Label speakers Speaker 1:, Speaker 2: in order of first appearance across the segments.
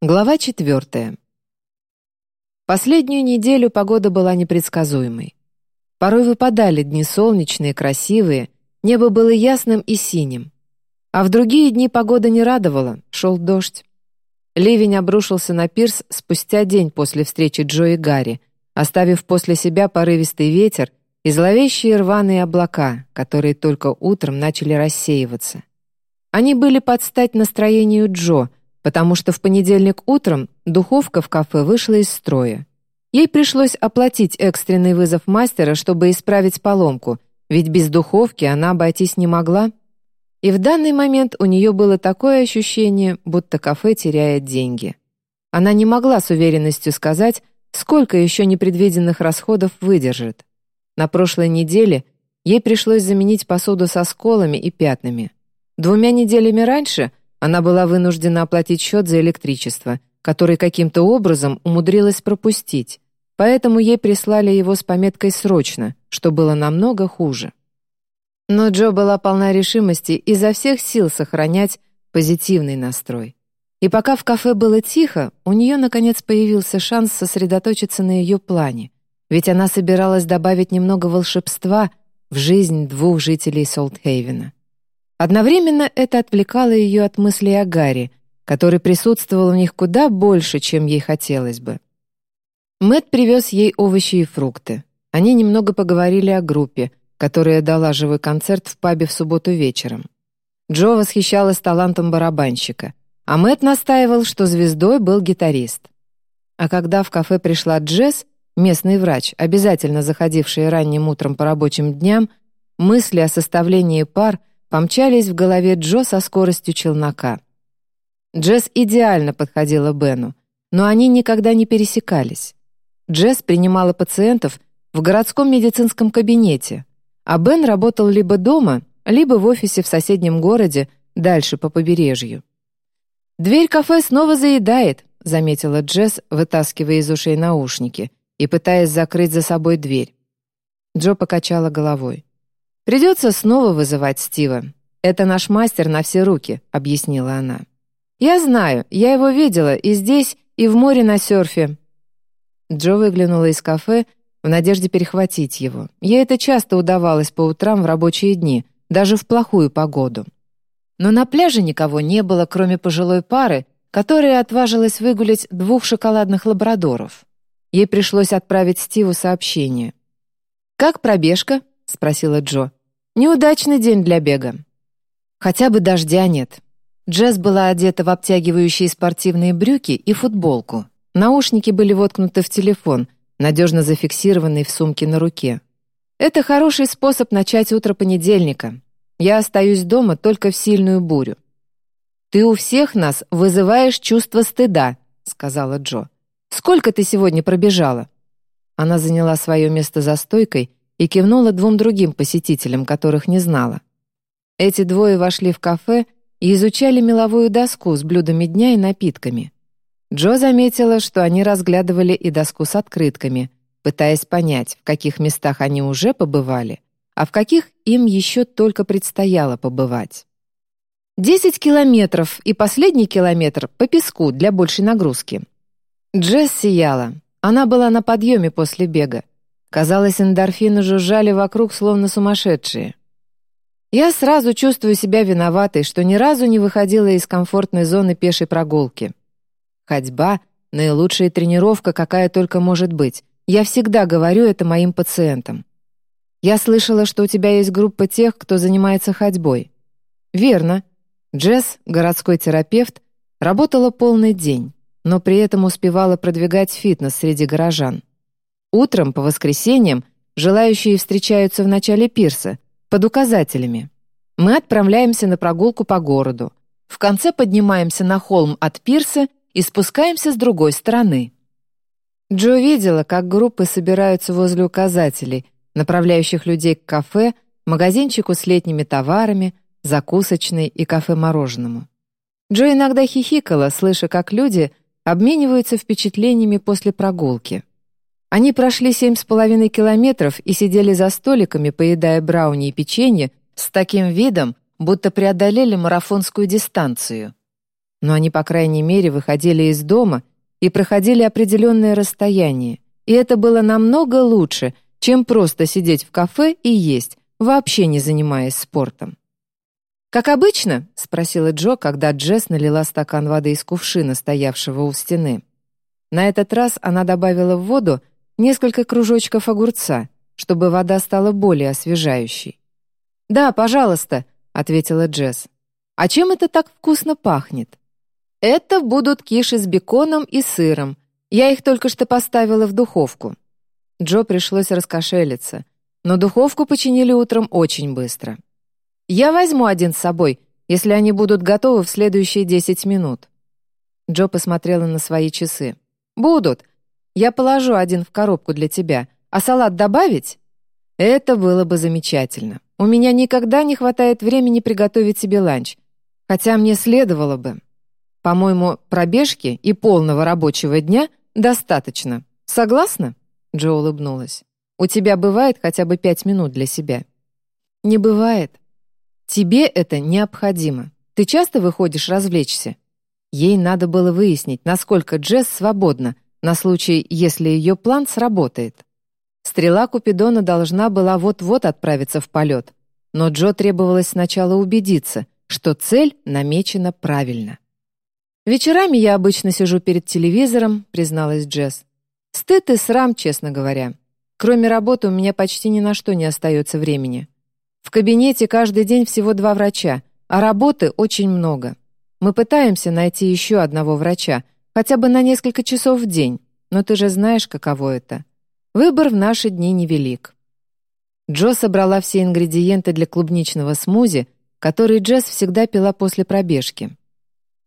Speaker 1: Глава четвертая. Последнюю неделю погода была непредсказуемой. Порой выпадали дни солнечные, красивые, небо было ясным и синим. А в другие дни погода не радовала, шел дождь. Ливень обрушился на пирс спустя день после встречи Джо и Гарри, оставив после себя порывистый ветер и зловещие рваные облака, которые только утром начали рассеиваться. Они были под стать настроению Джо — потому что в понедельник утром духовка в кафе вышла из строя. Ей пришлось оплатить экстренный вызов мастера, чтобы исправить поломку, ведь без духовки она обойтись не могла. И в данный момент у нее было такое ощущение, будто кафе теряет деньги. Она не могла с уверенностью сказать, сколько еще непредвиденных расходов выдержит. На прошлой неделе ей пришлось заменить посуду со сколами и пятнами. Двумя неделями раньше она была вынуждена оплатить счет за электричество, который каким-то образом умудрилась пропустить, поэтому ей прислали его с пометкой «срочно», что было намного хуже. Но Джо была полна решимости изо всех сил сохранять позитивный настрой. И пока в кафе было тихо, у нее, наконец, появился шанс сосредоточиться на ее плане, ведь она собиралась добавить немного волшебства в жизнь двух жителей Солтхейвена. Одновременно это отвлекало ее от мыслей о Гарри, который присутствовал в них куда больше, чем ей хотелось бы. Мэт привез ей овощи и фрукты. Они немного поговорили о группе, которая дала живой концерт в пабе в субботу вечером. Джо восхищалась талантом барабанщика, а Мэт настаивал, что звездой был гитарист. А когда в кафе пришла Джесс, местный врач, обязательно заходивший ранним утром по рабочим дням, мысли о составлении пар помчались в голове Джо со скоростью челнока. Джесс идеально подходила Бену, но они никогда не пересекались. Джесс принимала пациентов в городском медицинском кабинете, а Бен работал либо дома, либо в офисе в соседнем городе, дальше по побережью. «Дверь кафе снова заедает», — заметила Джесс, вытаскивая из ушей наушники и пытаясь закрыть за собой дверь. Джо покачала головой. «Придется снова вызывать Стива. Это наш мастер на все руки», — объяснила она. «Я знаю, я его видела и здесь, и в море на серфе». Джо выглянула из кафе в надежде перехватить его. Ей это часто удавалось по утрам в рабочие дни, даже в плохую погоду. Но на пляже никого не было, кроме пожилой пары, которая отважилась выгулять двух шоколадных лабрадоров. Ей пришлось отправить Стиву сообщение. «Как пробежка?» — спросила Джо. Неудачный день для бега. Хотя бы дождя нет. Джесс была одета в обтягивающие спортивные брюки и футболку. Наушники были воткнуты в телефон, надежно зафиксированный в сумке на руке. Это хороший способ начать утро понедельника. Я остаюсь дома только в сильную бурю. «Ты у всех нас вызываешь чувство стыда», — сказала Джо. «Сколько ты сегодня пробежала?» Она заняла свое место за стойкой и кивнула двум другим посетителям, которых не знала. Эти двое вошли в кафе и изучали меловую доску с блюдами дня и напитками. Джо заметила, что они разглядывали и доску с открытками, пытаясь понять, в каких местах они уже побывали, а в каких им еще только предстояло побывать. Десять километров и последний километр по песку для большей нагрузки. Джесс сияла. Она была на подъеме после бега. Казалось, эндорфины жужжали вокруг, словно сумасшедшие. Я сразу чувствую себя виноватой, что ни разу не выходила из комфортной зоны пешей прогулки. Ходьба — наилучшая тренировка, какая только может быть. Я всегда говорю это моим пациентам. Я слышала, что у тебя есть группа тех, кто занимается ходьбой. Верно. Джесс, городской терапевт, работала полный день, но при этом успевала продвигать фитнес среди горожан. Утром, по воскресеньям, желающие встречаются в начале пирса, под указателями. Мы отправляемся на прогулку по городу. В конце поднимаемся на холм от пирса и спускаемся с другой стороны. Джо видела, как группы собираются возле указателей, направляющих людей к кафе, магазинчику с летними товарами, закусочной и кафе-мороженому. Джо иногда хихикала, слыша, как люди обмениваются впечатлениями после прогулки. Они прошли семь с половиной километров и сидели за столиками, поедая брауни и печенье, с таким видом, будто преодолели марафонскую дистанцию. Но они, по крайней мере, выходили из дома и проходили определенное расстояние, и это было намного лучше, чем просто сидеть в кафе и есть, вообще не занимаясь спортом. «Как обычно?» — спросила Джо, когда Джесс налила стакан воды из кувшина, стоявшего у стены. На этот раз она добавила в воду несколько кружочков огурца, чтобы вода стала более освежающей. «Да, пожалуйста», — ответила Джесс. «А чем это так вкусно пахнет?» «Это будут киши с беконом и сыром. Я их только что поставила в духовку». Джо пришлось раскошелиться, но духовку починили утром очень быстро. «Я возьму один с собой, если они будут готовы в следующие десять минут». Джо посмотрела на свои часы. «Будут. Я положу один в коробку для тебя. А салат добавить?» «Это было бы замечательно. У меня никогда не хватает времени приготовить себе ланч. Хотя мне следовало бы. По-моему, пробежки и полного рабочего дня достаточно. Согласна?» Джо улыбнулась. «У тебя бывает хотя бы пять минут для себя?» «Не бывает. Тебе это необходимо. Ты часто выходишь развлечься?» Ей надо было выяснить, насколько Джесс свободна, на случай, если ее план сработает. Стрела Купидона должна была вот-вот отправиться в полет, но Джо требовалось сначала убедиться, что цель намечена правильно. «Вечерами я обычно сижу перед телевизором», — призналась Джесс. «Стыд и срам, честно говоря. Кроме работы у меня почти ни на что не остается времени. В кабинете каждый день всего два врача, а работы очень много. Мы пытаемся найти еще одного врача, хотя бы на несколько часов в день, но ты же знаешь, каково это. Выбор в наши дни невелик. Джо собрала все ингредиенты для клубничного смузи, который Джесс всегда пила после пробежки.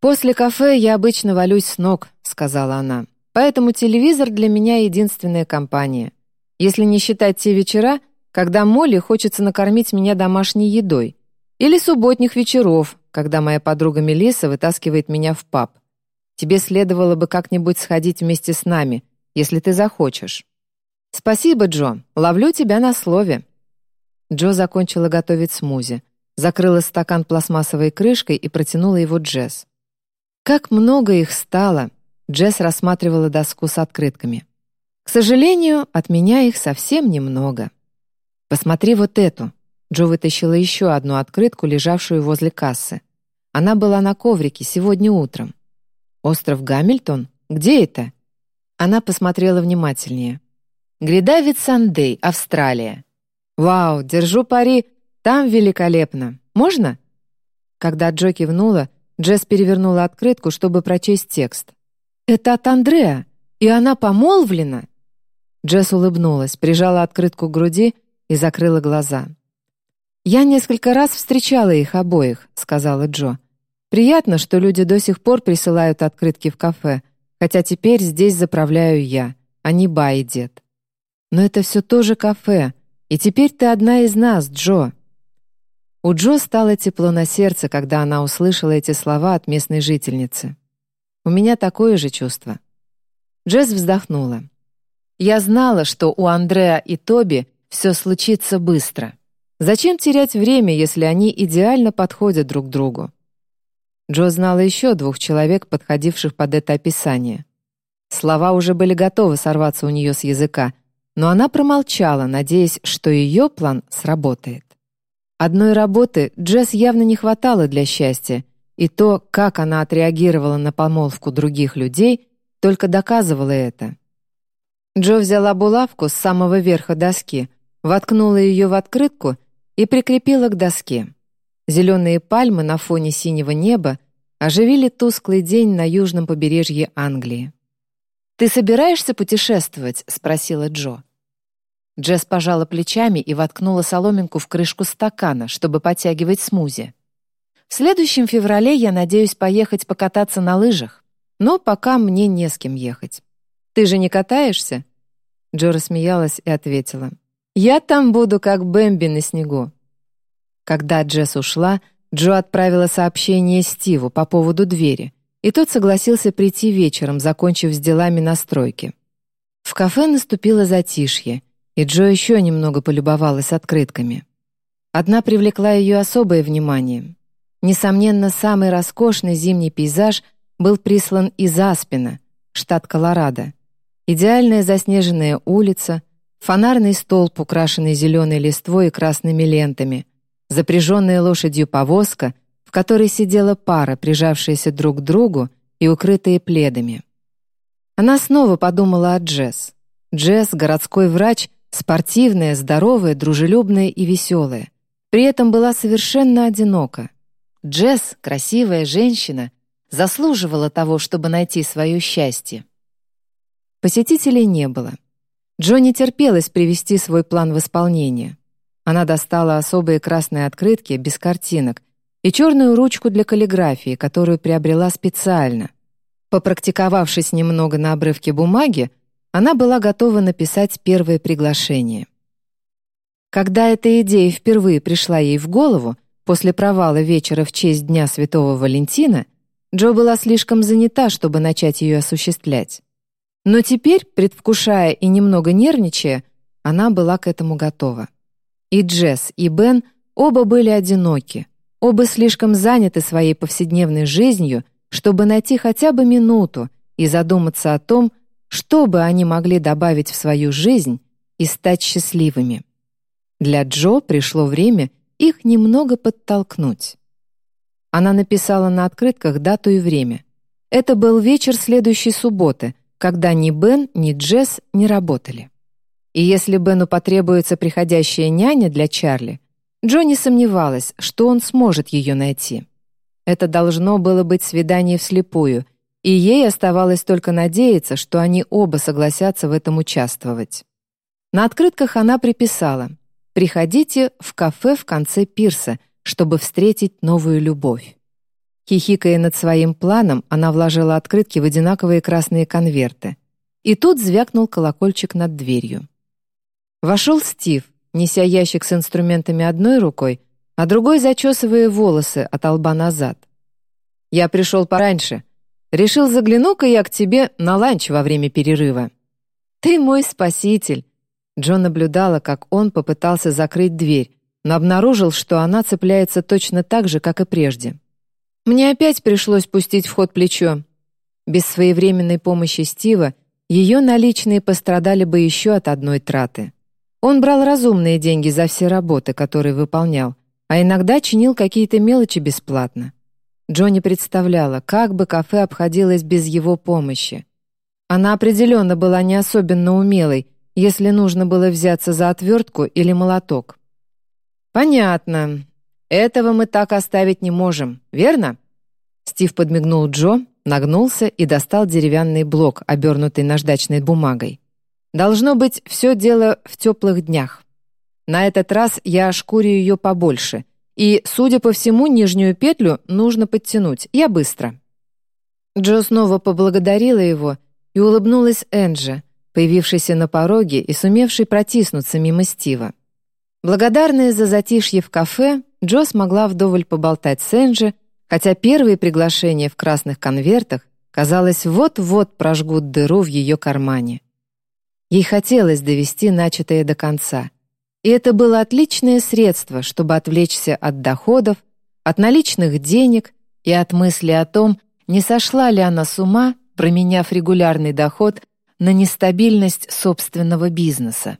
Speaker 1: «После кафе я обычно валюсь с ног», — сказала она. «Поэтому телевизор для меня единственная компания. Если не считать те вечера, когда Молли хочется накормить меня домашней едой. Или субботних вечеров, когда моя подруга Мелисса вытаскивает меня в паб. Тебе следовало бы как-нибудь сходить вместе с нами, если ты захочешь». «Спасибо, Джо. Ловлю тебя на слове». Джо закончила готовить смузи, закрыла стакан пластмассовой крышкой и протянула его Джесс. Как много их стало! Джесс рассматривала доску с открытками. К сожалению, от меня их совсем немного. Посмотри вот эту. Джо вытащила еще одну открытку, лежавшую возле кассы. Она была на коврике сегодня утром. «Остров Гамильтон? Где это?» Она посмотрела внимательнее. «Гряда Витсандей, Австралия». «Вау, держу пари, там великолепно. Можно?» Когда Джо кивнула, Джесс перевернула открытку, чтобы прочесть текст. «Это от Андреа, и она помолвлена?» Джесс улыбнулась, прижала открытку к груди и закрыла глаза. «Я несколько раз встречала их обоих», — сказала Джо. Приятно, что люди до сих пор присылают открытки в кафе, хотя теперь здесь заправляю я, а не ба дед. Но это все тоже кафе, и теперь ты одна из нас, Джо. У Джо стало тепло на сердце, когда она услышала эти слова от местной жительницы. У меня такое же чувство. Джесс вздохнула. Я знала, что у Андреа и Тоби все случится быстро. Зачем терять время, если они идеально подходят друг другу? Джо знала еще двух человек, подходивших под это описание. Слова уже были готовы сорваться у нее с языка, но она промолчала, надеясь, что ее план сработает. Одной работы Джесс явно не хватало для счастья, и то, как она отреагировала на помолвку других людей, только доказывало это. Джо взяла булавку с самого верха доски, воткнула ее в открытку и прикрепила к доске. Зеленые пальмы на фоне синего неба оживили тусклый день на южном побережье Англии. «Ты собираешься путешествовать?» — спросила Джо. Джесс пожала плечами и воткнула соломинку в крышку стакана, чтобы подтягивать смузи. «В следующем феврале я надеюсь поехать покататься на лыжах, но пока мне не с кем ехать. Ты же не катаешься?» Джо рассмеялась и ответила. «Я там буду, как Бэмби на снегу. Когда Джесс ушла, Джо отправила сообщение Стиву по поводу двери, и тот согласился прийти вечером, закончив с делами на стройке. В кафе наступило затишье, и Джо еще немного полюбовалась открытками. Одна привлекла ее особое внимание. Несомненно, самый роскошный зимний пейзаж был прислан из Аспина, штат Колорадо. Идеальная заснеженная улица, фонарный столб, украшенный зеленой листвой и красными лентами, запряженная лошадью повозка, в которой сидела пара, прижавшаяся друг к другу и укрытые пледами. Она снова подумала о Джесс. Джесс — городской врач, спортивная, здоровая, дружелюбная и веселая. При этом была совершенно одинока. Джесс, красивая женщина, заслуживала того, чтобы найти свое счастье. Посетителей не было. Джонни терпелось привести свой план в исполнение. Она достала особые красные открытки без картинок и черную ручку для каллиграфии, которую приобрела специально. Попрактиковавшись немного на обрывке бумаги, она была готова написать первое приглашение. Когда эта идея впервые пришла ей в голову, после провала вечера в честь Дня Святого Валентина, Джо была слишком занята, чтобы начать ее осуществлять. Но теперь, предвкушая и немного нервничая, она была к этому готова. И Джесс, и Бен оба были одиноки, оба слишком заняты своей повседневной жизнью, чтобы найти хотя бы минуту и задуматься о том, что бы они могли добавить в свою жизнь и стать счастливыми. Для Джо пришло время их немного подтолкнуть. Она написала на открытках дату и время. Это был вечер следующей субботы, когда ни Бен, ни Джесс не работали. И если Бену потребуется приходящая няня для Чарли, Джо не сомневалась, что он сможет ее найти. Это должно было быть свидание вслепую, и ей оставалось только надеяться, что они оба согласятся в этом участвовать. На открытках она приписала «Приходите в кафе в конце пирса, чтобы встретить новую любовь». Хихикая над своим планом, она вложила открытки в одинаковые красные конверты. И тут звякнул колокольчик над дверью. Вошел Стив, неся ящик с инструментами одной рукой, а другой зачесывая волосы от лба назад. «Я пришел пораньше. Решил загляну-ка я к тебе на ланч во время перерыва». «Ты мой спаситель!» Джон наблюдала, как он попытался закрыть дверь, но обнаружил, что она цепляется точно так же, как и прежде. Мне опять пришлось пустить в ход плечо. Без своевременной помощи Стива ее наличные пострадали бы еще от одной траты. Он брал разумные деньги за все работы, которые выполнял, а иногда чинил какие-то мелочи бесплатно. Джонни представляла, как бы кафе обходилось без его помощи. Она определенно была не особенно умелой, если нужно было взяться за отвертку или молоток. «Понятно. Этого мы так оставить не можем, верно?» Стив подмигнул Джо, нагнулся и достал деревянный блок, обернутый наждачной бумагой. Должно быть, все дело в теплых днях. На этот раз я ошкурю ее побольше, и, судя по всему, нижнюю петлю нужно подтянуть. Я быстро». Джо снова поблагодарила его и улыбнулась Энджи, появившейся на пороге и сумевшей протиснуться мимо Стива. Благодарная за затишье в кафе, Джо смогла вдоволь поболтать с Энджи, хотя первые приглашения в красных конвертах, казалось, вот-вот прожгут дыру в ее кармане. Ей хотелось довести начатое до конца. И это было отличное средство, чтобы отвлечься от доходов, от наличных денег и от мысли о том, не сошла ли она с ума, променяв регулярный доход на нестабильность собственного бизнеса.